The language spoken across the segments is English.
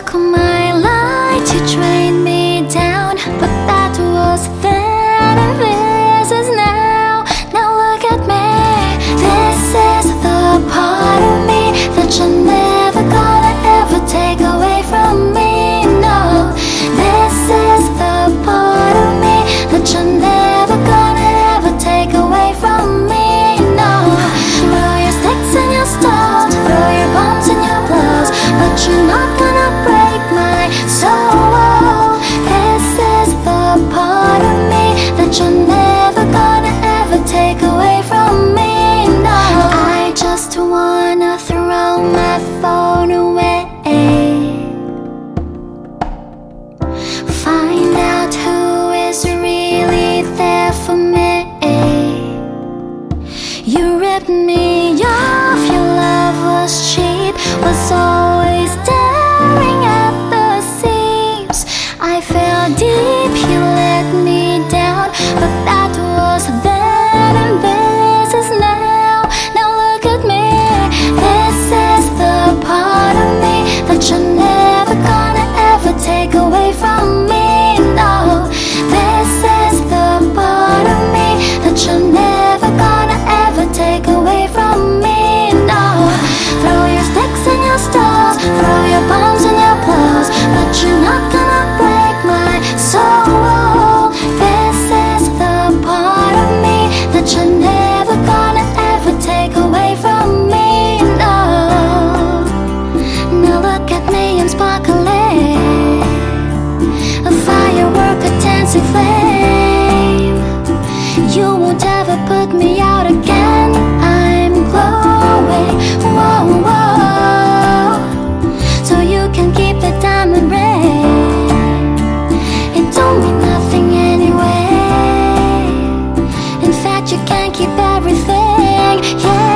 Took my life to drain me down, but that was then my phone away. Find out who is really there for me. You ripped me off, your love was cheap, was always tearing at the seams. I fell deep, you toxic flame. You won't ever put me out again. I'm glowing. Whoa, whoa. So you can keep the diamond ring. It don't mean nothing anyway. In fact, you can keep everything. Yeah.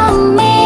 from me.